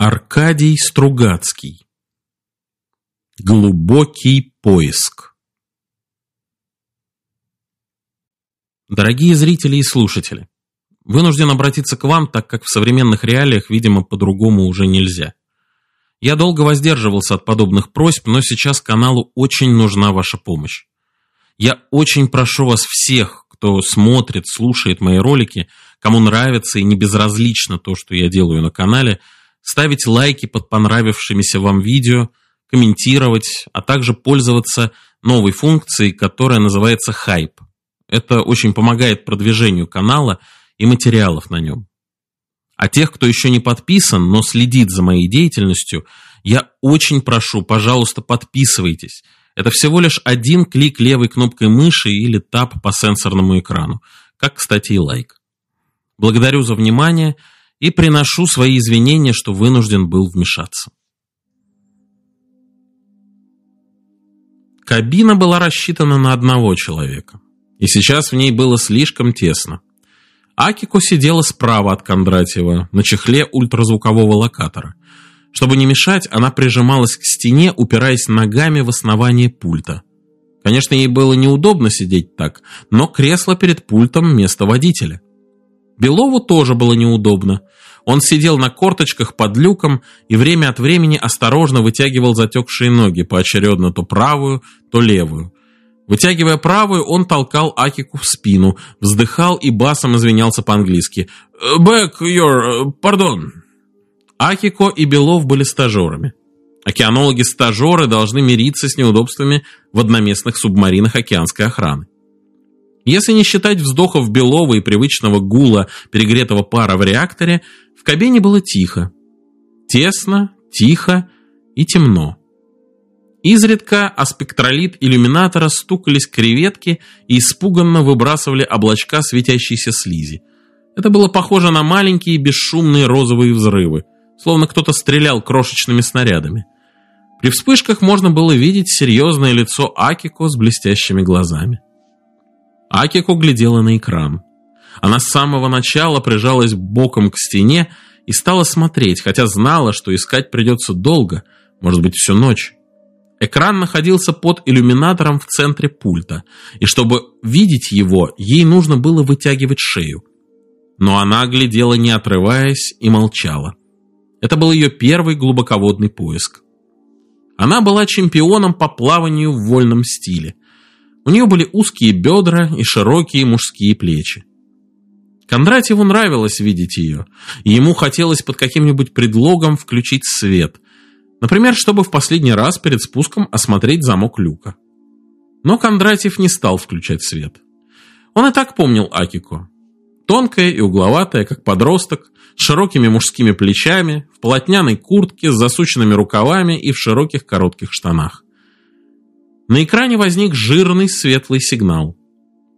Аркадий Стругацкий. Глубокий поиск. Дорогие зрители и слушатели, вынужден обратиться к вам, так как в современных реалиях, видимо, по-другому уже нельзя. Я долго воздерживался от подобных просьб, но сейчас каналу очень нужна ваша помощь. Я очень прошу вас всех, кто смотрит, слушает мои ролики, кому нравится и не безразлично то, что я делаю на канале, ставить лайки под понравившимися вам видео, комментировать, а также пользоваться новой функцией, которая называется «Хайп». Это очень помогает продвижению канала и материалов на нем. А тех, кто еще не подписан, но следит за моей деятельностью, я очень прошу, пожалуйста, подписывайтесь. Это всего лишь один клик левой кнопкой мыши или тап по сенсорному экрану, как, кстати, и лайк. Благодарю за внимание и приношу свои извинения, что вынужден был вмешаться. Кабина была рассчитана на одного человека, и сейчас в ней было слишком тесно. Акико сидела справа от Кондратьева, на чехле ультразвукового локатора. Чтобы не мешать, она прижималась к стене, упираясь ногами в основание пульта. Конечно, ей было неудобно сидеть так, но кресло перед пультом – место водителя. Белову тоже было неудобно. Он сидел на корточках под люком и время от времени осторожно вытягивал затекшие ноги, поочередно то правую, то левую. Вытягивая правую, он толкал Акику в спину, вздыхал и басом извинялся по-английски. «Back your... pardon». Акико и Белов были стажерами. Океанологи-стажеры должны мириться с неудобствами в одноместных субмаринах океанской охраны. Если не считать вздохов Белова и привычного гула перегретого пара в реакторе, в кабине было тихо. Тесно, тихо и темно. Изредка о спектролит иллюминатора стукались креветки и испуганно выбрасывали облачка светящейся слизи. Это было похоже на маленькие бесшумные розовые взрывы, словно кто-то стрелял крошечными снарядами. При вспышках можно было видеть серьезное лицо Акико с блестящими глазами. Акико глядела на экран. Она с самого начала прижалась боком к стене и стала смотреть, хотя знала, что искать придется долго, может быть, всю ночь. Экран находился под иллюминатором в центре пульта, и чтобы видеть его, ей нужно было вытягивать шею. Но она глядела не отрываясь и молчала. Это был ее первый глубоководный поиск. Она была чемпионом по плаванию в вольном стиле – у нее были узкие бедра и широкие мужские плечи. Кондратьеву нравилось видеть ее, и ему хотелось под каким-нибудь предлогом включить свет, например, чтобы в последний раз перед спуском осмотреть замок люка. Но Кондратьев не стал включать свет. Он и так помнил Акико. Тонкая и угловатая, как подросток, с широкими мужскими плечами, в полотняной куртке, с засученными рукавами и в широких коротких штанах. На экране возник жирный светлый сигнал.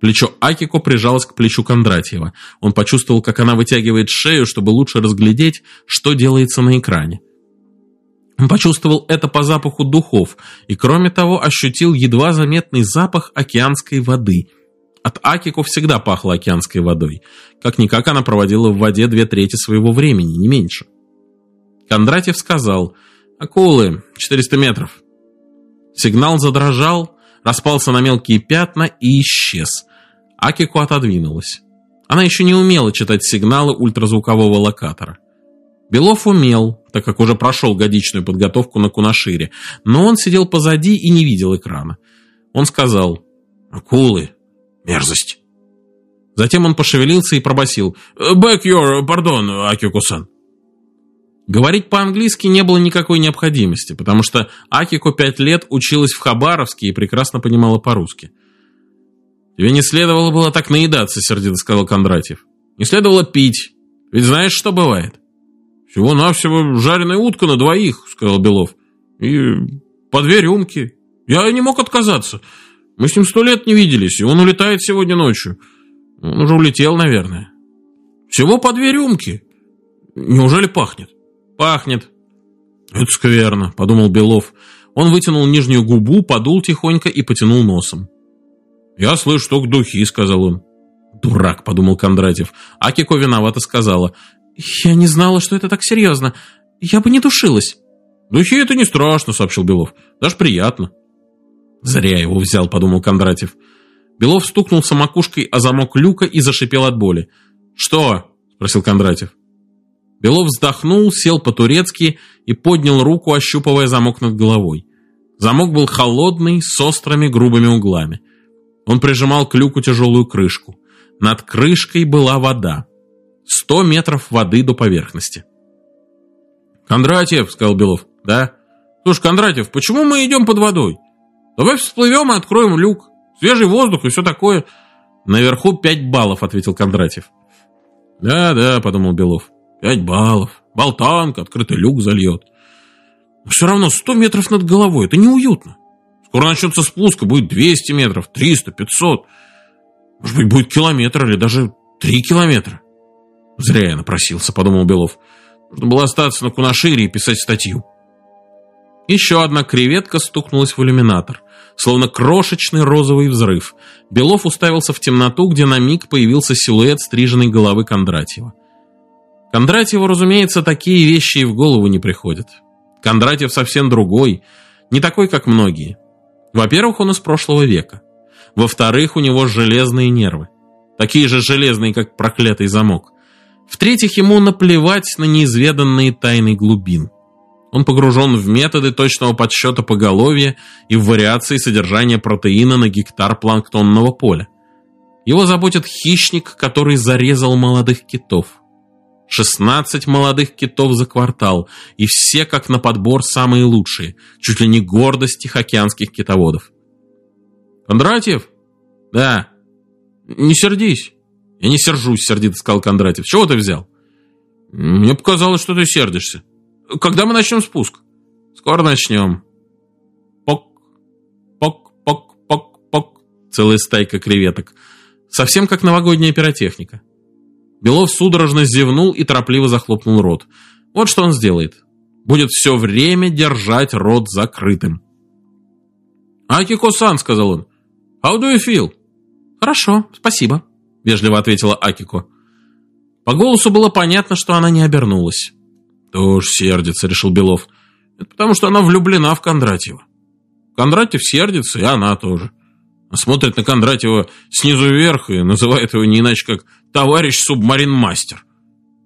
Плечо Акико прижалось к плечу Кондратьева. Он почувствовал, как она вытягивает шею, чтобы лучше разглядеть, что делается на экране. Он почувствовал это по запаху духов и, кроме того, ощутил едва заметный запах океанской воды. От Акико всегда пахло океанской водой. Как-никак она проводила в воде две трети своего времени, не меньше. Кондратьев сказал, «Акулы, 400 метров». Сигнал задрожал, распался на мелкие пятна и исчез. Акико отодвинулась. Она еще не умела читать сигналы ультразвукового локатора. Белов умел, так как уже прошел годичную подготовку на Кунашире, но он сидел позади и не видел экрана. Он сказал «Акулы, мерзость». Затем он пошевелился и пробасил «Back your, pardon, Акико-сан». Говорить по-английски не было никакой необходимости, потому что Акико пять лет училась в Хабаровске и прекрасно понимала по-русски. «Тебе не следовало было так наедаться», — сердито сказал Кондратьев. «Не следовало пить. Ведь знаешь, что бывает?» «Всего-навсего жареная утка на двоих», — сказал Белов. «И по две рюмки. Я не мог отказаться. Мы с ним сто лет не виделись, и он улетает сегодня ночью. Он уже улетел, наверное. Всего по две рюмки. Неужели пахнет?» «Пахнет». «Это скверно», — подумал Белов. Он вытянул нижнюю губу, подул тихонько и потянул носом. «Я слышу только духи», — сказал он. «Дурак», — подумал Кондратьев. Акико виновато сказала. «Я не знала, что это так серьезно. Я бы не душилась. Духи это не страшно, сообщил Белов. Даже приятно. Зря его взял, подумал Кондратьев. Белов стукнулся макушкой о замок люка и зашипел от боли. «Что?» – спросил Кондратьев. Белов вздохнул, сел по-турецки и поднял руку, ощупывая замок над головой. Замок был холодный, с острыми грубыми углами. Он прижимал к люку тяжелую крышку. Над крышкой была вода. Сто метров воды до поверхности. «Кондратьев», — сказал Белов, — «да?» «Слушай, Кондратьев, почему мы идем под водой? Давай всплывем и откроем люк. Свежий воздух и все такое». «Наверху пять баллов», — ответил Кондратьев. «Да, да», — подумал Белов. «Пять баллов. Болтанка, открытый люк зальет. Но все равно сто метров над головой. Это неуютно. Скоро начнется спуск, будет 200 метров, 300, 500. Может быть, будет километр или даже три километра. Зря я напросился, подумал Белов. Нужно было остаться на Кунашире и писать статью. Еще одна креветка стукнулась в иллюминатор, словно крошечный розовый взрыв. Белов уставился в темноту, где на миг появился силуэт стриженной головы Кондратьева. Кондратьеву, разумеется, такие вещи и в голову не приходят. Кондратьев совсем другой, не такой, как многие. Во-первых, он из прошлого века. Во-вторых, у него железные нервы. Такие же железные, как проклятый замок. В-третьих, ему наплевать на неизведанные тайны глубин. Он погружен в методы точного подсчета поголовья и в вариации содержания протеина на гектар планктонного поля. Его заботит хищник, который зарезал молодых китов. 16 молодых китов за квартал, и все как на подбор самые лучшие, чуть ли не гордость тихоокеанских китоводов. «Кондратьев?» «Да». «Не сердись». «Я не сержусь», — сердито сказал Кондратьев. «Чего ты взял?» «Мне показалось, что ты сердишься. Когда мы начнем спуск?» «Скоро начнем». Пок, пок, пок, пок, пок. Целая стайка креветок. Совсем как новогодняя пиротехника. Белов судорожно зевнул и торопливо захлопнул рот. Вот что он сделает. Будет все время держать рот закрытым. «Акико-сан», — сказал он, — «how do you feel?» «Хорошо, спасибо», — вежливо ответила Акико. По голосу было понятно, что она не обернулась. «Тоже сердится», — решил Белов. «Это потому, что она влюблена в Кондратьева. Кондратьев сердится, и она тоже. Смотрит на Кондратьева снизу вверх и называет его не иначе, как «товарищ субмарин-мастер».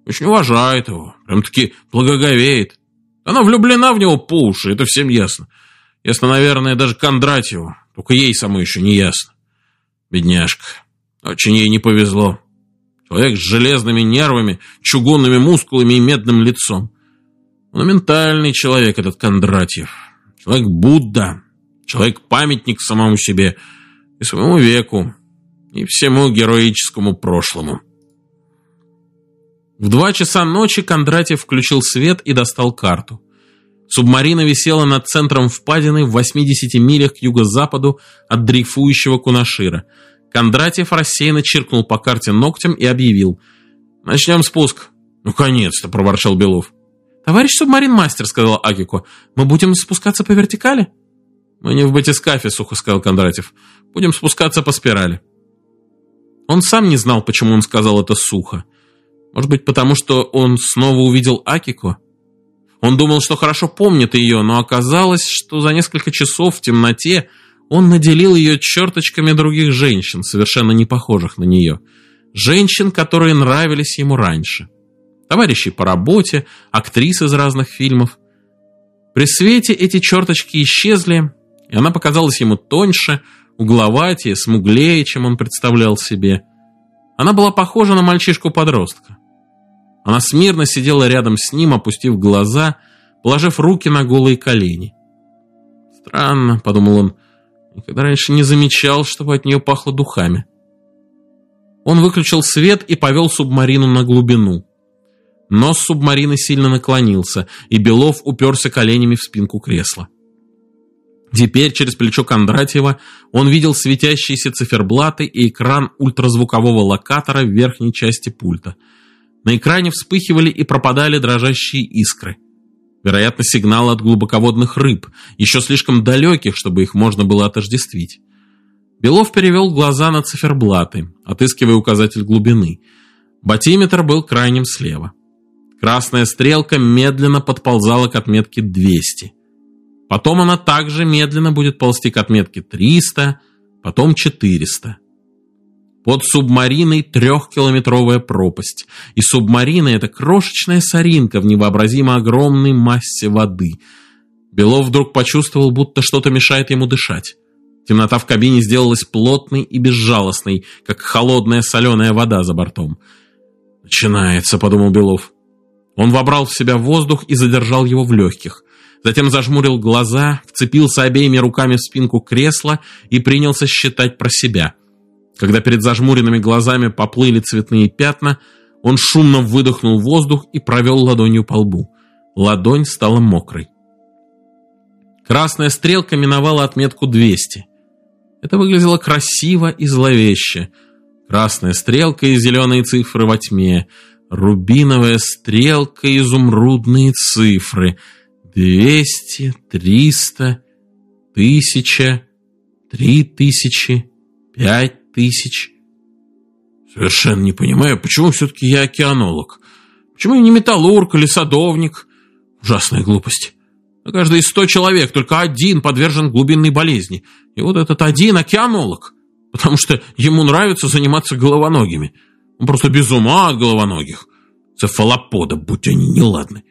Очень уважает его, прям-таки благоговеет. Она влюблена в него по уши, это всем ясно. Ясно, наверное, даже Кондратьеву, только ей самой еще не ясно. Бедняжка, очень ей не повезло. Человек с железными нервами, чугунными мускулами и медным лицом. Монументальный человек этот Кондратьев. Человек Будда, человек-памятник самому себе и своему веку, и всему героическому прошлому. В два часа ночи Кондратьев включил свет и достал карту. Субмарина висела над центром впадины в 80 милях к юго-западу от дрейфующего Кунашира. Кондратьев рассеянно чиркнул по карте ногтем и объявил. «Начнем спуск». «Наконец-то!» – проворчал Белов. «Товарищ субмарин-мастер», – сказал Акико, – «мы будем спускаться по вертикали?» «Мы не в батискафе», – сухо сказал Кондратьев. «Будем спускаться по спирали». Он сам не знал, почему он сказал это сухо. Может быть, потому что он снова увидел Акико? Он думал, что хорошо помнит ее, но оказалось, что за несколько часов в темноте он наделил ее черточками других женщин, совершенно не похожих на нее. Женщин, которые нравились ему раньше. Товарищи по работе, актрисы из разных фильмов. При свете эти черточки исчезли, и она показалась ему тоньше, угловатее, смуглее, чем он представлял себе. Она была похожа на мальчишку-подростка. Она смирно сидела рядом с ним, опустив глаза, положив руки на голые колени. «Странно», — подумал он, — «никогда раньше не замечал, чтобы от нее пахло духами». Он выключил свет и повел субмарину на глубину. Нос субмарины сильно наклонился, и Белов уперся коленями в спинку кресла. Теперь через плечо Кондратьева он видел светящиеся циферблаты и экран ультразвукового локатора в верхней части пульта. На экране вспыхивали и пропадали дрожащие искры. Вероятно, сигнал от глубоководных рыб, еще слишком далеких, чтобы их можно было отождествить. Белов перевел глаза на циферблаты, отыскивая указатель глубины. Батиметр был крайним слева. Красная стрелка медленно подползала к отметке 200. Потом она также медленно будет ползти к отметке 300, потом 400. Под субмариной трехкилометровая пропасть. И субмарина – это крошечная соринка в невообразимо огромной массе воды. Белов вдруг почувствовал, будто что-то мешает ему дышать. Темнота в кабине сделалась плотной и безжалостной, как холодная соленая вода за бортом. «Начинается», — подумал Белов. Он вобрал в себя воздух и задержал его в легких. Затем зажмурил глаза, вцепился обеими руками в спинку кресла и принялся считать про себя. Когда перед зажмуренными глазами поплыли цветные пятна, он шумно выдохнул воздух и провел ладонью по лбу. Ладонь стала мокрой. Красная стрелка миновала отметку 200. Это выглядело красиво и зловеще. Красная стрелка и зеленые цифры во тьме. Рубиновая стрелка и изумрудные цифры. Двести, триста, тысяча, три тысячи, пять тысяч. Совершенно не понимаю, почему все-таки я океанолог. Почему я не металлург или садовник? Ужасная глупость. На каждые сто человек только один подвержен глубинной болезни. И вот этот один океанолог, потому что ему нравится заниматься головоногими. Он просто без ума от головоногих. Цефалопода, будь они неладны.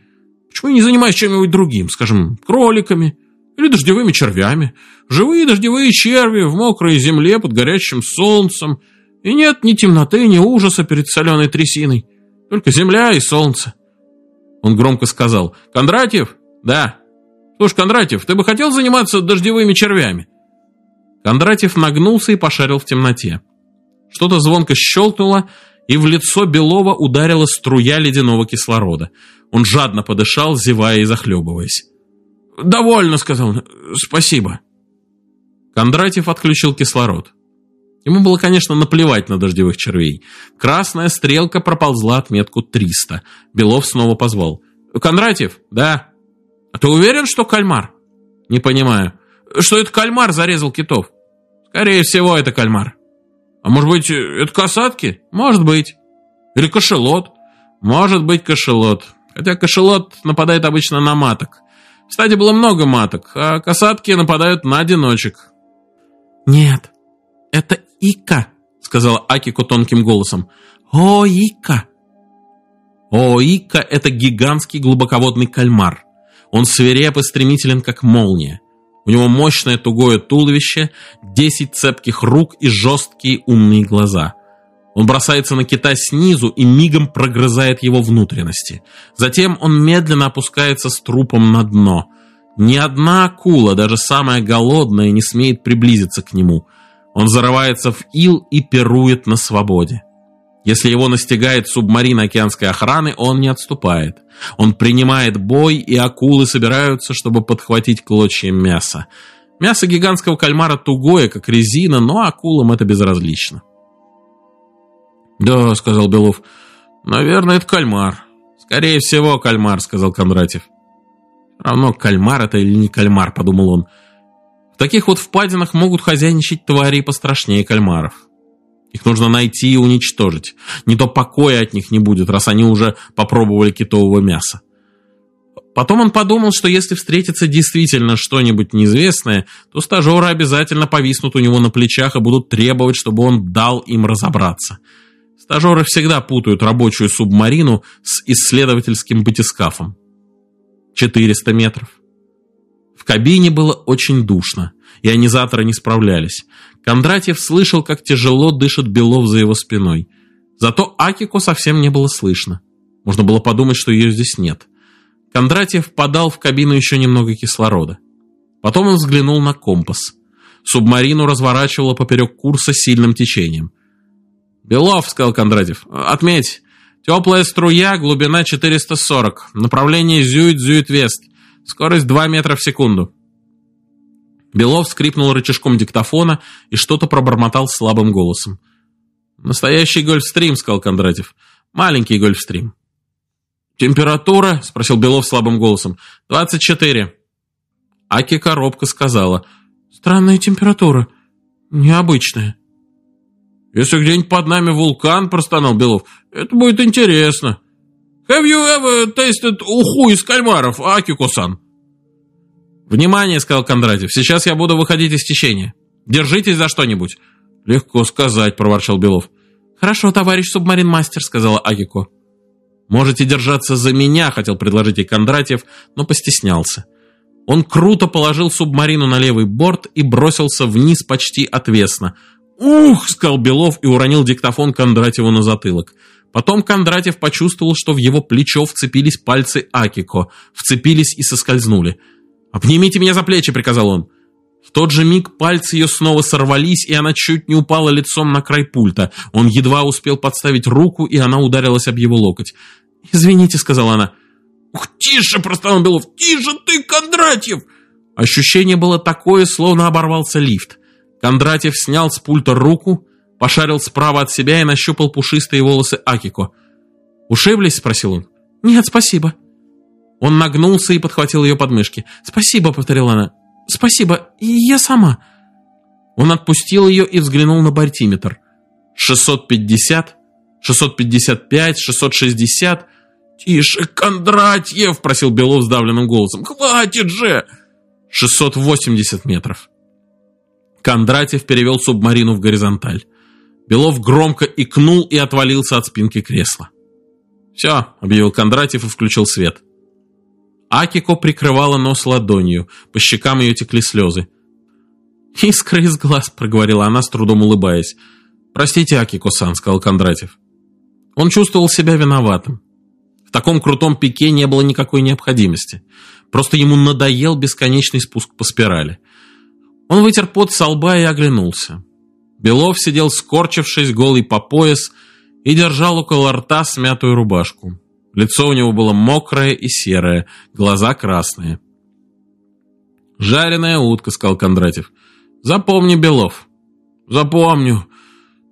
Почему не занимаюсь чем-нибудь другим, скажем, кроликами или дождевыми червями? Живые дождевые черви в мокрой земле под горячим солнцем. И нет ни темноты, ни ужаса перед соленой трясиной. Только земля и солнце. Он громко сказал, «Кондратьев?» «Да». «Слушай, Кондратьев, ты бы хотел заниматься дождевыми червями?» Кондратьев нагнулся и пошарил в темноте. Что-то звонко щелкнуло, и в лицо Белова ударила струя ледяного кислорода. Он жадно подышал, зевая и захлебываясь. «Довольно», — сказал он. «Спасибо». Кондратьев отключил кислород. Ему было, конечно, наплевать на дождевых червей. Красная стрелка проползла отметку 300. Белов снова позвал. «Кондратьев?» «Да». «А ты уверен, что кальмар?» «Не понимаю». «Что это кальмар зарезал китов?» Скорее всего, это кальмар. А может быть, это касатки? Может быть. Или кошелот? Может быть, кошелот. Хотя кошелот нападает обычно на маток. Кстати, было много маток, а касатки нападают на одиночек. Нет, это Ика, сказала Акико тонким голосом. О, Ика! О, Ика – это гигантский глубоководный кальмар. Он свиреп и стремителен, как молния. У него мощное тугое туловище, десять цепких рук и жесткие умные глаза. Он бросается на кита снизу и мигом прогрызает его внутренности. Затем он медленно опускается с трупом на дно. Ни одна акула, даже самая голодная, не смеет приблизиться к нему. Он зарывается в ил и пирует на свободе. Если его настигает субмарина океанской охраны, он не отступает. Он принимает бой, и акулы собираются, чтобы подхватить клочья мяса. Мясо гигантского кальмара тугое, как резина, но акулам это безразлично. «Да», — сказал Белов, — «наверное, это кальмар». «Скорее всего, кальмар», — сказал Кондратьев. «Равно кальмар это или не кальмар», — подумал он. «В таких вот впадинах могут хозяйничать твари пострашнее кальмаров». Их нужно найти и уничтожить. Не то покоя от них не будет, раз они уже попробовали китового мяса. Потом он подумал, что если встретится действительно что-нибудь неизвестное, то стажеры обязательно повиснут у него на плечах и будут требовать, чтобы он дал им разобраться. Стажеры всегда путают рабочую субмарину с исследовательским батискафом. 400 метров. В кабине было очень душно ионизаторы не справлялись. Кондратьев слышал, как тяжело дышит Белов за его спиной. Зато Акико совсем не было слышно. Можно было подумать, что ее здесь нет. Кондратьев подал в кабину еще немного кислорода. Потом он взглянул на компас. Субмарину разворачивало поперек курса сильным течением. «Белов», — сказал Кондратьев, — «отметь, теплая струя, глубина 440, направление Зюит-Зюит-Вест, скорость 2 метра в секунду». Белов скрипнул рычажком диктофона и что-то пробормотал слабым голосом. «Настоящий гольфстрим», — сказал Кондратьев. «Маленький гольфстрим». «Температура?» — спросил Белов слабым голосом. «Двадцать четыре». Аки коробка сказала. «Странная температура. Необычная». «Если где-нибудь под нами вулкан», — простонал Белов, — «это будет интересно». Have you ever tasted уху из кальмаров, Акико-сан?» «Внимание!» — сказал Кондратьев. «Сейчас я буду выходить из течения. Держитесь за что-нибудь». «Легко сказать», — проворчал Белов. «Хорошо, товарищ субмарин-мастер», — сказала Акико. «Можете держаться за меня», — хотел предложить ей Кондратьев, но постеснялся. Он круто положил субмарину на левый борт и бросился вниз почти отвесно. «Ух!» — сказал Белов и уронил диктофон Кондратьеву на затылок. Потом Кондратьев почувствовал, что в его плечо вцепились пальцы Акико, вцепились и соскользнули. «Обнимите меня за плечи!» — приказал он. В тот же миг пальцы ее снова сорвались, и она чуть не упала лицом на край пульта. Он едва успел подставить руку, и она ударилась об его локоть. «Извините», — сказала она. «Ух, тише!» – простонал Белов. «Тише ты, Кондратьев!» Ощущение было такое, словно оборвался лифт. Кондратьев снял с пульта руку, пошарил справа от себя и нащупал пушистые волосы Акико. «Ушиблись?» – спросил он. «Нет, спасибо». Он нагнулся и подхватил ее подмышки. «Спасибо», — повторила она. «Спасибо, я сама». Он отпустил ее и взглянул на бортиметр. «650, 655, 660...» «Тише, Кондратьев!» – просил Белов сдавленным голосом. «Хватит же!» «680 метров». Кондратьев перевел субмарину в горизонталь. Белов громко икнул и отвалился от спинки кресла. «Все», — объявил Кондратьев и включил свет. Акико прикрывала нос ладонью, по щекам ее текли слезы. «Искра из глаз», — проговорила она, с трудом улыбаясь. «Простите, Акико-сан», — сказал Кондратьев. Он чувствовал себя виноватым таком крутом пике не было никакой необходимости. Просто ему надоел бесконечный спуск по спирали. Он вытер пот со лба и оглянулся. Белов сидел скорчившись, голый по пояс, и держал около рта смятую рубашку. Лицо у него было мокрое и серое, глаза красные. «Жареная утка», — сказал Кондратьев. «Запомни, Белов». «Запомню.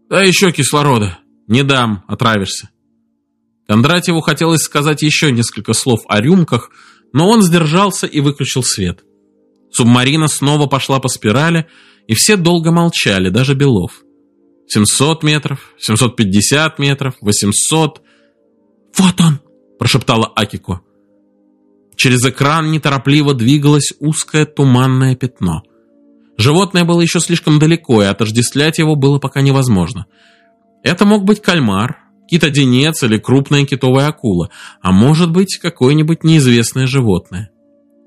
Да еще кислорода». «Не дам, отравишься». Кондратьеву хотелось сказать еще несколько слов о рюмках, но он сдержался и выключил свет. Субмарина снова пошла по спирали, и все долго молчали, даже Белов. 700 метров, 750 метров, 800... «Вот он!» – прошептала Акико. Через экран неторопливо двигалось узкое туманное пятно. Животное было еще слишком далеко, и отождествлять его было пока невозможно. Это мог быть кальмар, китоденец или крупная китовая акула, а может быть какое-нибудь неизвестное животное.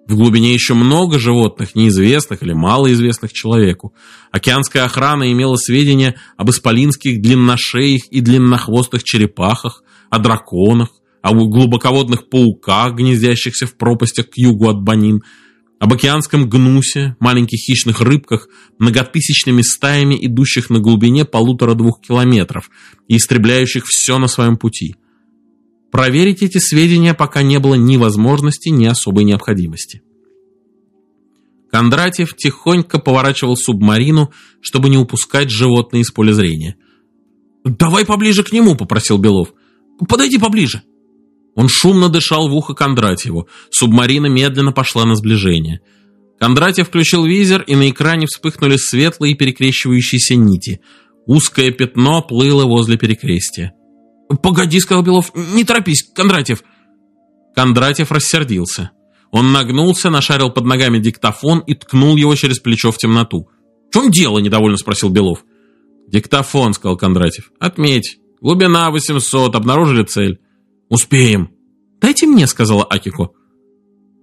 В глубине еще много животных, неизвестных или малоизвестных человеку. Океанская охрана имела сведения об исполинских длинношеях и длиннохвостых черепахах, о драконах, о глубоководных пауках, гнездящихся в пропастях к югу от Банин, об океанском гнусе, маленьких хищных рыбках, многотысячными стаями, идущих на глубине полутора-двух километров и истребляющих все на своем пути. Проверить эти сведения пока не было ни возможности, ни особой необходимости. Кондратьев тихонько поворачивал субмарину, чтобы не упускать животное из поля зрения. «Давай поближе к нему», — попросил Белов. «Подойди поближе». Он шумно дышал в ухо Кондратьеву. Субмарина медленно пошла на сближение. Кондратьев включил визор, и на экране вспыхнули светлые перекрещивающиеся нити. Узкое пятно плыло возле перекрестия. «Погоди», — сказал Белов, — «не торопись, Кондратьев». Кондратьев рассердился. Он нагнулся, нашарил под ногами диктофон и ткнул его через плечо в темноту. «В чем дело?» – недовольно спросил Белов. «Диктофон», – сказал Кондратьев. «Отметь. Глубина 800, обнаружили цель». «Успеем». «Дайте мне», — сказала Акико.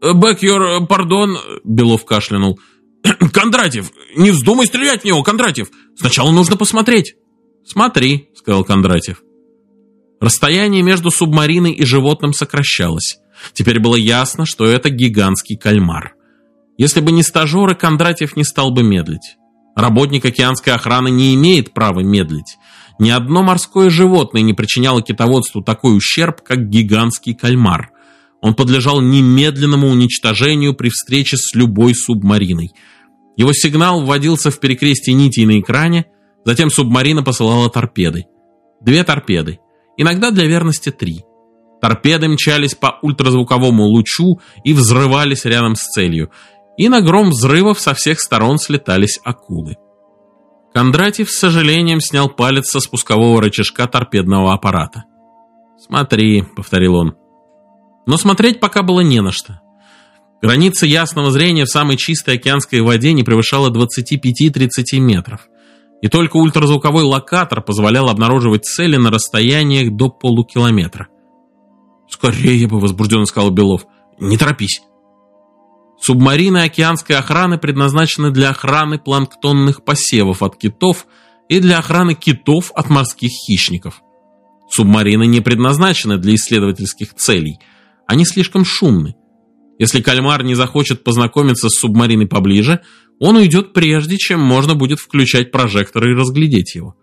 «Бэк your пардон», — Белов кашлянул. «Кондратьев, не вздумай стрелять в него, Кондратьев. Сначала нужно посмотреть». «Смотри», — сказал Кондратьев. Расстояние между субмариной и животным сокращалось. Теперь было ясно, что это гигантский кальмар. Если бы не стажеры, Кондратьев не стал бы медлить. Работник океанской охраны не имеет права медлить. Ни одно морское животное не причиняло китоводству такой ущерб, как гигантский кальмар. Он подлежал немедленному уничтожению при встрече с любой субмариной. Его сигнал вводился в перекрестие нитей на экране, затем субмарина посылала торпеды. Две торпеды, иногда для верности три. Торпеды мчались по ультразвуковому лучу и взрывались рядом с целью, и на гром взрывов со всех сторон слетались акулы. Кондратьев с сожалением снял палец со спускового рычажка торпедного аппарата. «Смотри», — повторил он, — Но смотреть пока было не на что. Граница ясного зрения в самой чистой океанской воде не превышала 25-30 метров. И только ультразвуковой локатор позволял обнаруживать цели на расстояниях до полукилометра. «Скорее бы!» – возбужденно сказал Белов. «Не торопись!» Субмарины океанской охраны предназначены для охраны планктонных посевов от китов и для охраны китов от морских хищников. Субмарины не предназначены для исследовательских целей. Они слишком шумны. Если кальмар не захочет познакомиться с субмариной поближе, он уйдет прежде, чем можно будет включать прожекторы и разглядеть его.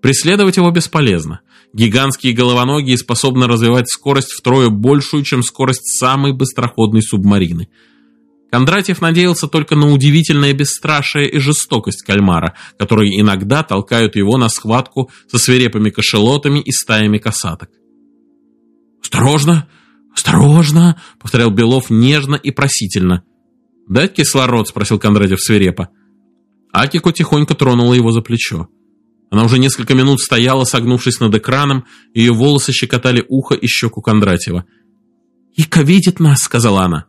Преследовать его бесполезно. Гигантские головоногие способны развивать скорость втрое большую, чем скорость самой быстроходной субмарины. Кондратьев надеялся только на удивительное бесстрашие и жестокость кальмара, которые иногда толкают его на схватку со свирепыми кошелотами и стаями касаток. «Осторожно! «Осторожно!» — повторял Белов нежно и просительно. «Дать кислород?» — спросил Кондратьев свирепо. Акико тихонько тронула его за плечо. Она уже несколько минут стояла, согнувшись над экраном, ее волосы щекотали ухо и щеку Кондратьева. «Ика видит нас!» — сказала она.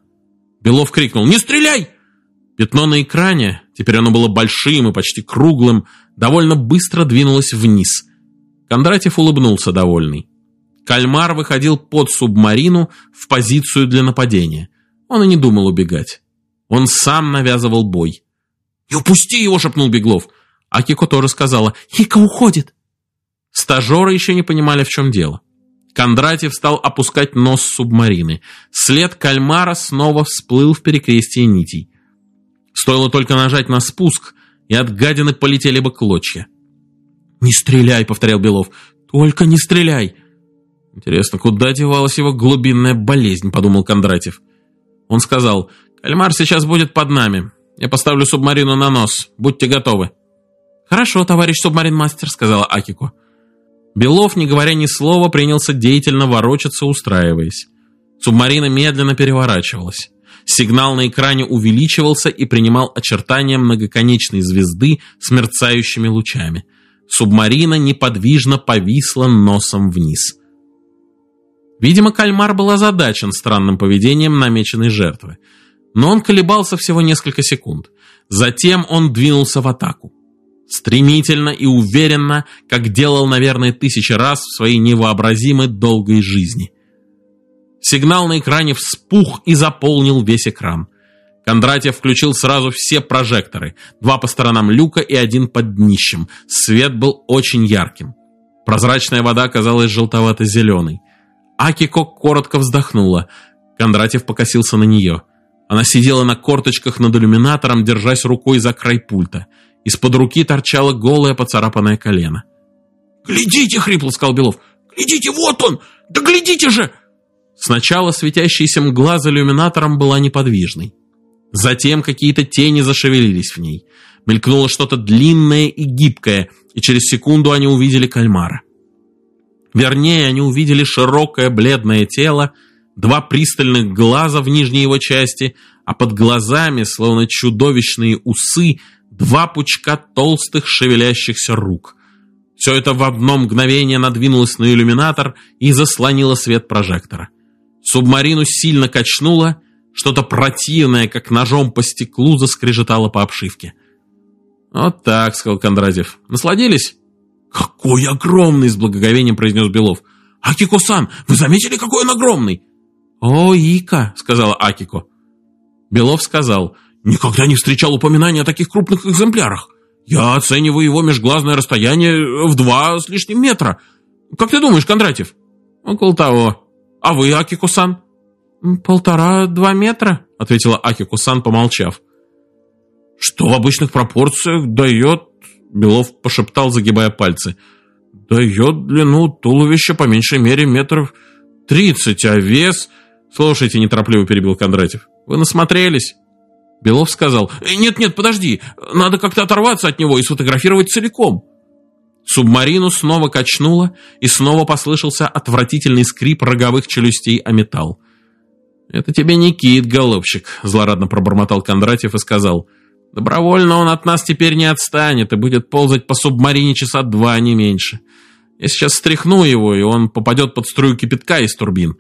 Белов крикнул «Не стреляй!» Пятно на экране, теперь оно было большим и почти круглым, довольно быстро двинулось вниз. Кондратьев улыбнулся довольный. Кальмар выходил под субмарину в позицию для нападения. Он и не думал убегать. Он сам навязывал бой. «И упусти его!» — шепнул Беглов. Акико тоже сказала. «Хика уходит!» Стажеры еще не понимали, в чем дело. Кондратьев стал опускать нос субмарины. След кальмара снова всплыл в перекрестии нитей. Стоило только нажать на спуск, и от гадины полетели бы клочья. «Не стреляй!» — повторял Белов. «Только не стреляй!» Интересно, куда девалась его глубинная болезнь, подумал Кондратьев. Он сказал, кальмар сейчас будет под нами. Я поставлю субмарину на нос. Будьте готовы. Хорошо, товарищ субмарин-мастер, сказала Акико. Белов, не говоря ни слова, принялся деятельно ворочаться, устраиваясь. Субмарина медленно переворачивалась. Сигнал на экране увеличивался и принимал очертания многоконечной звезды с мерцающими лучами. Субмарина неподвижно повисла носом вниз. Видимо, кальмар был озадачен странным поведением намеченной жертвы. Но он колебался всего несколько секунд. Затем он двинулся в атаку. Стремительно и уверенно, как делал, наверное, тысячи раз в своей невообразимой долгой жизни. Сигнал на экране вспух и заполнил весь экран. Кондратьев включил сразу все прожекторы, два по сторонам люка и один под днищем. Свет был очень ярким. Прозрачная вода казалась желтовато-зеленой. Акико коротко вздохнула. Кондратьев покосился на нее. Она сидела на корточках над иллюминатором, держась рукой за край пульта. Из-под руки торчало голое поцарапанное колено. «Глядите!» — хрипло сказал Белов. «Глядите, вот он! Да глядите же!» Сначала светящаяся мгла за иллюминатором была неподвижной. Затем какие-то тени зашевелились в ней. Мелькнуло что-то длинное и гибкое, и через секунду они увидели кальмара. Вернее, они увидели широкое бледное тело, два пристальных глаза в нижней его части, а под глазами, словно чудовищные усы, два пучка толстых шевелящихся рук. Все это в одно мгновение надвинулось на иллюминатор и заслонило свет прожектора. Субмарину сильно качнуло, что-то противное, как ножом по стеклу, заскрежетало по обшивке. «Вот так», — сказал Кондратьев. «Насладились?» «Какой огромный!» — с благоговением произнес Белов. «Акико-сан, вы заметили, какой он огромный?» «О, Ика!» — сказала Акико. Белов сказал, «Никогда не встречал упоминания о таких крупных экземплярах. Я оцениваю его межглазное расстояние в два с лишним метра. Как ты думаешь, Кондратьев?» «Около того. А вы, Акико-сан?» «Полтора-два метра», — ответила Акико-сан, помолчав. «Что в обычных пропорциях дает Белов пошептал, загибая пальцы. «Дает длину туловища по меньшей мере метров тридцать, а вес...» «Слушайте», — неторопливо перебил Кондратьев. «Вы насмотрелись?» Белов сказал. «Нет-нет, подожди, надо как-то оторваться от него и сфотографировать целиком». Субмарину снова качнуло, и снова послышался отвратительный скрип роговых челюстей о металл. «Это тебе не кит, голубчик», — злорадно пробормотал Кондратьев и сказал. Добровольно он от нас теперь не отстанет и будет ползать по субмарине часа два, не меньше. Я сейчас стряхну его, и он попадет под струю кипятка из турбин.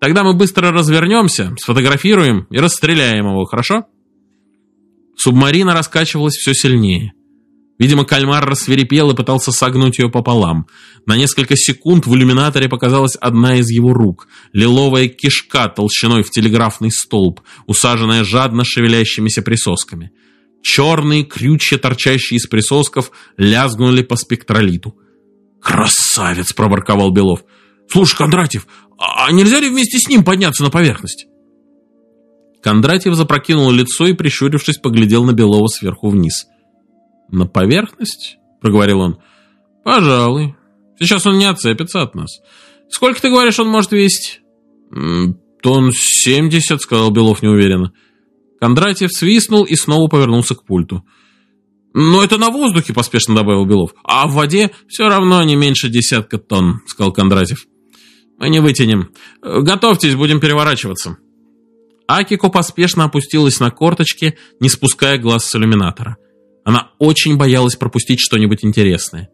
Тогда мы быстро развернемся, сфотографируем и расстреляем его, хорошо?» Субмарина раскачивалась все сильнее. Видимо, кальмар рассверепел и пытался согнуть ее пополам. На несколько секунд в иллюминаторе показалась одна из его рук. Лиловая кишка толщиной в телеграфный столб, усаженная жадно шевелящимися присосками. Черные крючья, торчащие из присосков, лязгнули по спектролиту. «Красавец!» – проворковал Белов. «Слушай, Кондратьев, а нельзя ли вместе с ним подняться на поверхность?» Кондратьев запрокинул лицо и, прищурившись, поглядел на Белова сверху вниз – «На поверхность?» — проговорил он. «Пожалуй. Сейчас он не отцепится от нас. Сколько, ты говоришь, он может весить?» «Тон семьдесят», — сказал Белов неуверенно. Кондратьев свистнул и снова повернулся к пульту. «Но это на воздухе», — поспешно добавил Белов. «А в воде все равно не меньше десятка тонн», — сказал Кондратьев. «Мы не вытянем. Готовьтесь, будем переворачиваться». Акико поспешно опустилась на корточки, не спуская глаз с иллюминатора. Она очень боялась пропустить что-нибудь интересное.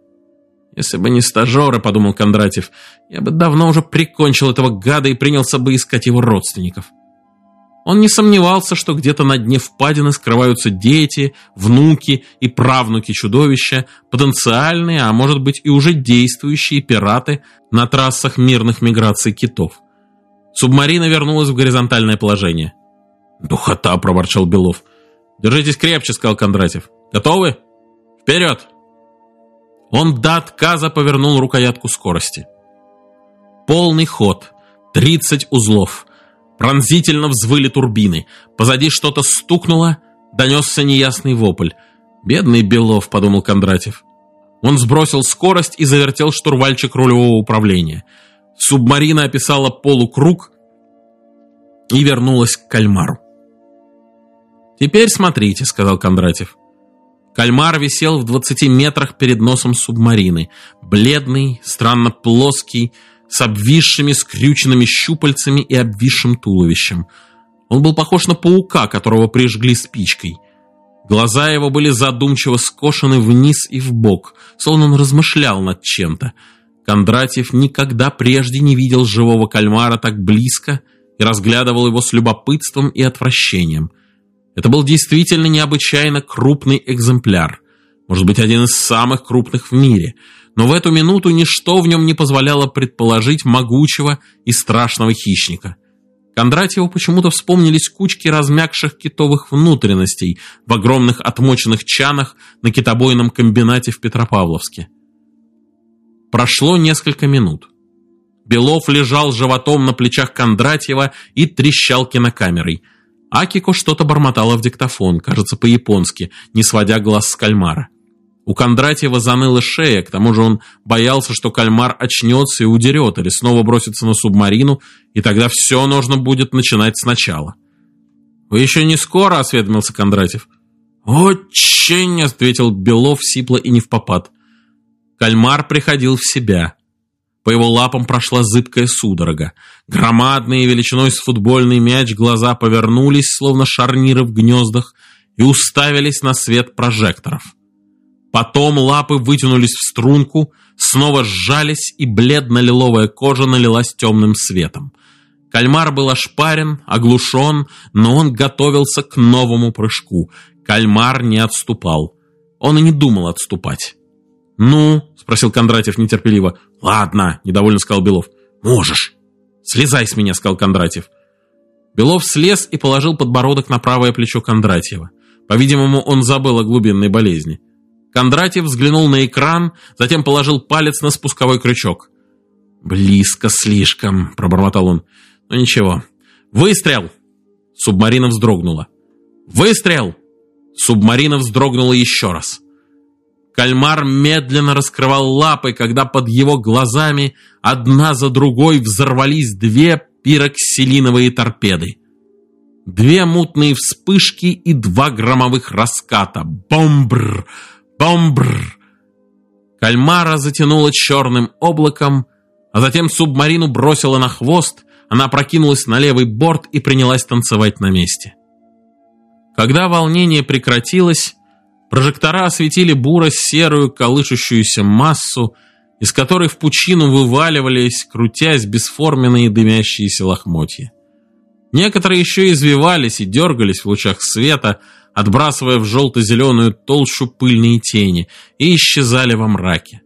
«Если бы не стажеры», — подумал Кондратьев, — «я бы давно уже прикончил этого гада и принялся бы искать его родственников». Он не сомневался, что где-то на дне впадины скрываются дети, внуки и правнуки чудовища, потенциальные, а может быть и уже действующие пираты на трассах мирных миграций китов. Субмарина вернулась в горизонтальное положение. «Духота!» – проворчал Белов. «Держитесь крепче», – сказал Кондратьев. Готовы? Вперед!» Он до отказа повернул рукоятку скорости. Полный ход, 30 узлов. Пронзительно взвыли турбины. Позади что-то стукнуло, донесся неясный вопль. «Бедный Белов», — подумал Кондратьев. Он сбросил скорость и завертел штурвальчик рулевого управления. Субмарина описала полукруг и вернулась к кальмару. «Теперь смотрите», — сказал Кондратьев. Кальмар висел в 20 метрах перед носом субмарины, бледный, странно плоский, с обвисшими скрюченными щупальцами и обвисшим туловищем. Он был похож на паука, которого прижгли спичкой. Глаза его были задумчиво скошены вниз и вбок, словно он размышлял над чем-то. Кондратьев никогда прежде не видел живого кальмара так близко и разглядывал его с любопытством и отвращением – это был действительно необычайно крупный экземпляр, может быть, один из самых крупных в мире, но в эту минуту ничто в нем не позволяло предположить могучего и страшного хищника. Кондратьеву почему-то вспомнились кучки размягших китовых внутренностей в огромных отмоченных чанах на китобойном комбинате в Петропавловске. Прошло несколько минут. Белов лежал животом на плечах Кондратьева и трещал кинокамерой – Акико что-то бормотала в диктофон, кажется, по-японски, не сводя глаз с кальмара. У Кондратьева заныла шея, к тому же он боялся, что кальмар очнется и удерет, или снова бросится на субмарину, и тогда все нужно будет начинать сначала. «Вы еще не скоро?» – осведомился Кондратьев. «Очень!» – ответил Белов сипло и не в попад. Кальмар приходил в себя. По его лапам прошла зыбкая судорога. Громадные величиной с футбольный мяч глаза повернулись, словно шарниры в гнездах, и уставились на свет прожекторов. Потом лапы вытянулись в струнку, снова сжались, и бледно-лиловая кожа налилась темным светом. Кальмар был ошпарен, оглушен, но он готовился к новому прыжку. Кальмар не отступал. Он и не думал отступать. «Ну?» – спросил Кондратьев нетерпеливо. «Ладно», – недовольно сказал Белов. «Можешь». «Слезай с меня», – сказал Кондратьев. Белов слез и положил подбородок на правое плечо Кондратьева. По-видимому, он забыл о глубинной болезни. Кондратьев взглянул на экран, затем положил палец на спусковой крючок. «Близко слишком», – пробормотал он. «Ну ничего. Выстрел!» Субмарина вздрогнула. «Выстрел!» Субмарина вздрогнула еще раз. Кальмар медленно раскрывал лапы, когда под его глазами одна за другой взорвались две пироксилиновые торпеды. Две мутные вспышки и два громовых раската. Бомбр! Бомбр! Кальмара затянула черным облаком, а затем субмарину бросила на хвост, она прокинулась на левый борт и принялась танцевать на месте. Когда волнение прекратилось, Прожектора осветили буро-серую колышущуюся массу, из которой в пучину вываливались, крутясь, бесформенные дымящиеся лохмотья. Некоторые еще извивались и дергались в лучах света, отбрасывая в желто-зеленую толщу пыльные тени, и исчезали во мраке.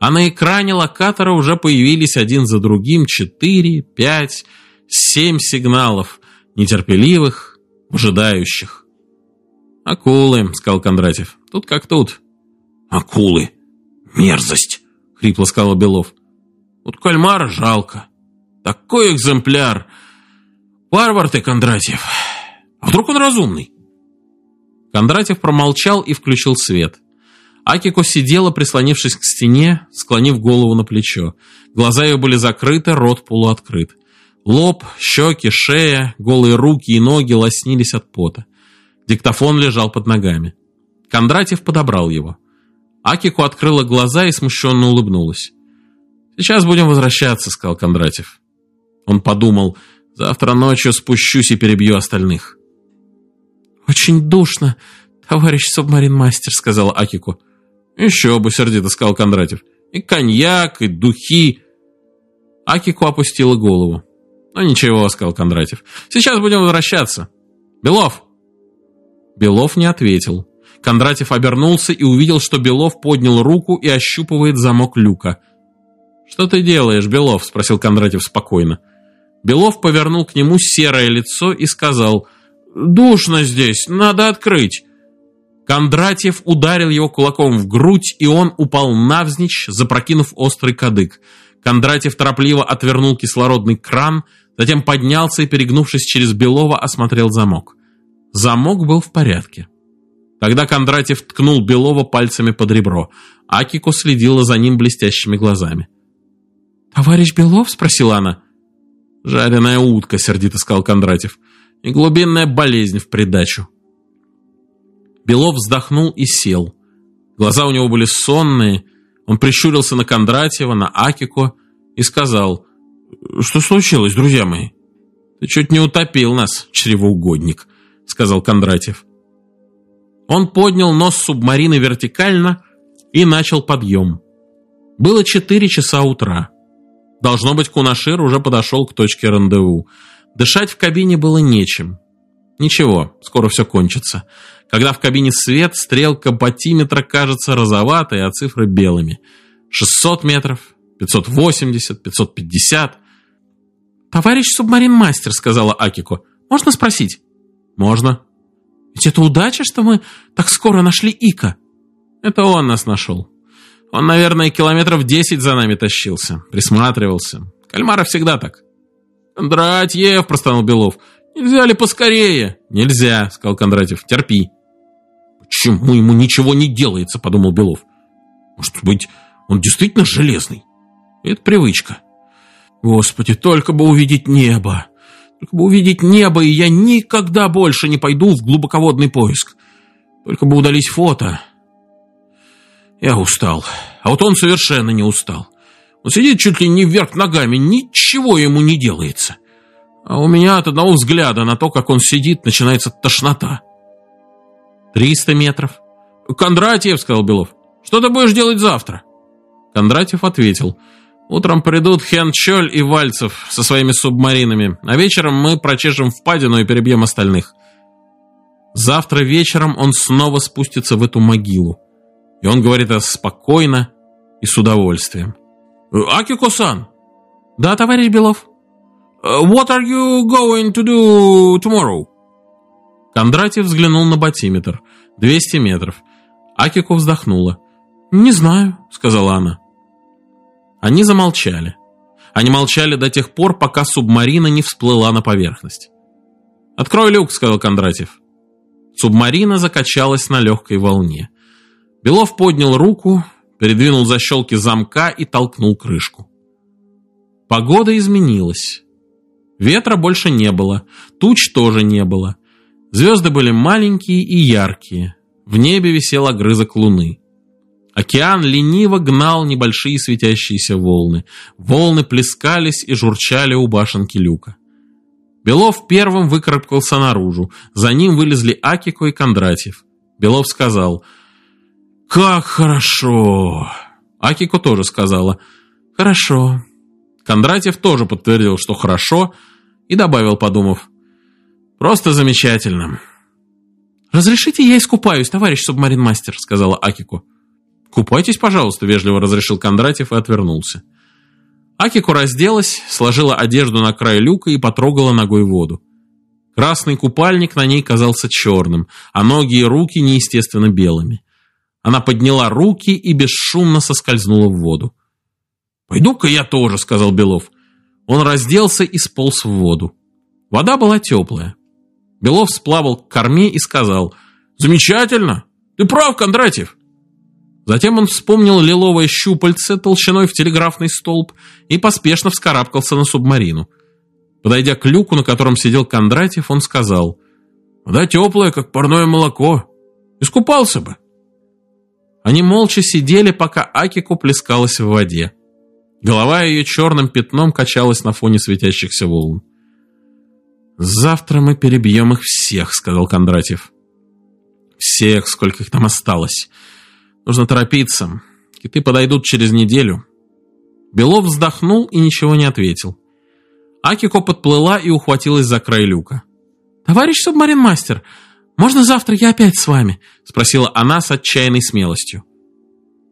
А на экране локатора уже появились один за другим четыре, пять, семь сигналов, нетерпеливых, ожидающих. «Акулы», — сказал Кондратьев. «Тут как тут». «Акулы! Мерзость!» — хрипло сказал Белов. «Вот кальмара жалко. Такой экземпляр! Варвар ты, Кондратьев! А вдруг он разумный?» Кондратьев промолчал и включил свет. Акико сидела, прислонившись к стене, склонив голову на плечо. Глаза ее были закрыты, рот полуоткрыт. Лоб, щеки, шея, голые руки и ноги лоснились от пота. Диктофон лежал под ногами. Кондратьев подобрал его. Акико открыла глаза и смущенно улыбнулась. «Сейчас будем возвращаться», — сказал Кондратьев. Он подумал, «Завтра ночью спущусь и перебью остальных». «Очень душно, товарищ субмарин-мастер», — сказала Акико. «Еще бы», — сердито сказал Кондратьев. «И коньяк, и духи». Акико опустила голову. «Ну ничего», — сказал Кондратьев. «Сейчас будем возвращаться. Белов!» Белов не ответил. Кондратьев обернулся и увидел, что Белов поднял руку и ощупывает замок люка. «Что ты делаешь, Белов?» – спросил Кондратьев спокойно. Белов повернул к нему серое лицо и сказал «Душно здесь, надо открыть». Кондратьев ударил его кулаком в грудь, и он упал навзничь, запрокинув острый кадык. Кондратьев торопливо отвернул кислородный кран, затем поднялся и, перегнувшись через Белова, осмотрел замок. Замок был в порядке. Тогда Кондратьев ткнул Белова пальцами под ребро. Акико следила за ним блестящими глазами. «Товарищ Белов?» – спросила она. «Жареная утка», – сердито сказал Кондратьев. «И глубинная болезнь в придачу». Белов вздохнул и сел. Глаза у него были сонные. Он прищурился на Кондратьева, на Акико и сказал, «Что случилось, друзья мои?» «Ты чуть не утопил нас, чревоугодник», — сказал Кондратьев. Он поднял нос субмарины вертикально и начал подъем. Было четыре часа утра. Должно быть, Кунашир уже подошел к точке рандеву. Дышать в кабине было нечем. Ничего, скоро все кончится. Когда в кабине свет, стрелка батиметра кажется розоватой, а цифры белыми. 600 метров, 580, 550. «Товарищ субмарин-мастер», — сказала Акико, — «можно спросить?» «Можно». «Ведь это удача, что мы так скоро нашли Ика». «Это он нас нашел. Он, наверное, километров десять за нами тащился, присматривался. Кальмара всегда так». «Кондратьев», — простонал Белов, — «нельзя ли поскорее?» «Нельзя», — сказал Кондратьев, — «терпи». «Почему ему ничего не делается?» — подумал Белов. «Может быть, он действительно железный?» «Это привычка». «Господи, только бы увидеть небо!» Только бы увидеть небо, и я никогда больше не пойду в глубоководный поиск. Только бы удались фото. Я устал. А вот он совершенно не устал. Он сидит чуть ли не вверх ногами, ничего ему не делается. А у меня от одного взгляда на то, как он сидит, начинается тошнота. «Триста метров». «Кондратьев», — сказал Белов, — «что ты будешь делать завтра?» Кондратьев ответил — Утром придут Хен Чоль и Вальцев со своими субмаринами, а вечером мы прочешем впадину и перебьем остальных. Завтра вечером он снова спустится в эту могилу. И он говорит это спокойно и с удовольствием. «Акико-сан!» «Да, товарищ Белов?» «What are you going to do tomorrow?» Кондратьев взглянул на батиметр. «200 метров». Акико вздохнула. «Не знаю», — сказала она. Они замолчали. Они молчали до тех пор, пока субмарина не всплыла на поверхность. «Открой люк», — сказал Кондратьев. Субмарина закачалась на легкой волне. Белов поднял руку, передвинул защелки замка и толкнул крышку. Погода изменилась. Ветра больше не было, туч тоже не было. Звезды были маленькие и яркие. В небе висел огрызок луны. Океан лениво гнал небольшие светящиеся волны. Волны плескались и журчали у башенки люка. Белов первым выкарабкался наружу. За ним вылезли Акико и Кондратьев. Белов сказал «Как хорошо!» Акико тоже сказала «Хорошо». Кондратьев тоже подтвердил, что хорошо, и добавил, подумав «Просто замечательно». «Разрешите, я искупаюсь, товарищ субмарин-мастер», — сказала Акико. «Купайтесь, пожалуйста», — вежливо разрешил Кондратьев и отвернулся. Акико разделась, сложила одежду на край люка и потрогала ногой воду. Красный купальник на ней казался черным, а ноги и руки неестественно белыми. Она подняла руки и бесшумно соскользнула в воду. «Пойду-ка я тоже», — сказал Белов. Он разделся и сполз в воду. Вода была теплая. Белов сплавал к корме и сказал, «Замечательно! Ты прав, Кондратьев!» Затем он вспомнил лиловое щупальце толщиной в телеграфный столб и поспешно вскарабкался на субмарину. Подойдя к люку, на котором сидел Кондратьев, он сказал, «Вода теплая, как парное молоко. Искупался бы». Они молча сидели, пока Акико плескалась в воде. Голова ее черным пятном качалась на фоне светящихся волн. «Завтра мы перебьем их всех», — сказал Кондратьев. «Всех, сколько их там осталось. Нужно торопиться. Киты подойдут через неделю». Белов вздохнул и ничего не ответил. Акико подплыла и ухватилась за край люка. «Товарищ субмарин-мастер, можно завтра я опять с вами?» — спросила она с отчаянной смелостью.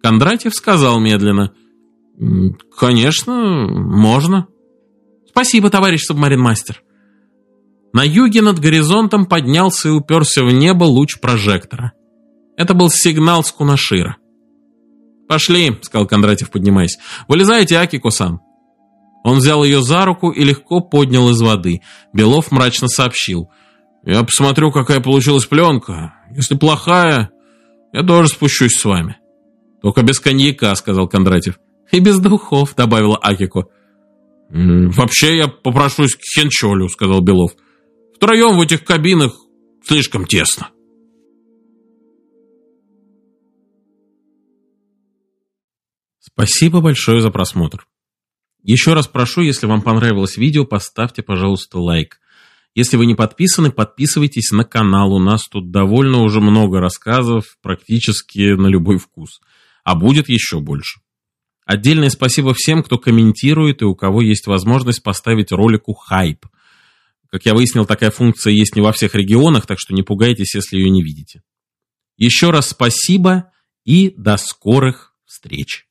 Кондратьев сказал медленно. «Конечно, можно». «Спасибо, товарищ субмарин-мастер». На юге над горизонтом поднялся и уперся в небо луч прожектора. Это был сигнал с Кунашира. «Пошли», — сказал Кондратьев, поднимаясь. «Вылезайте, Акико-сан». Он взял ее за руку и легко поднял из воды. Белов мрачно сообщил. «Я посмотрю, какая получилась пленка. Если плохая, я тоже спущусь с вами». «Только без коньяка», — сказал Кондратьев. «И без духов», — добавила Акико. «Вообще я попрошусь к Хенчолю», — сказал Белов. «Втроем в этих кабинах слишком тесно». Спасибо большое за просмотр. Еще раз прошу, если вам понравилось видео, поставьте, пожалуйста, лайк. Если вы не подписаны, подписывайтесь на канал. У нас тут довольно уже много рассказов, практически на любой вкус. А будет еще больше. Отдельное спасибо всем, кто комментирует и у кого есть возможность поставить ролику хайп. Как я выяснил, такая функция есть не во всех регионах, так что не пугайтесь, если ее не видите. Еще раз спасибо и до скорых встреч.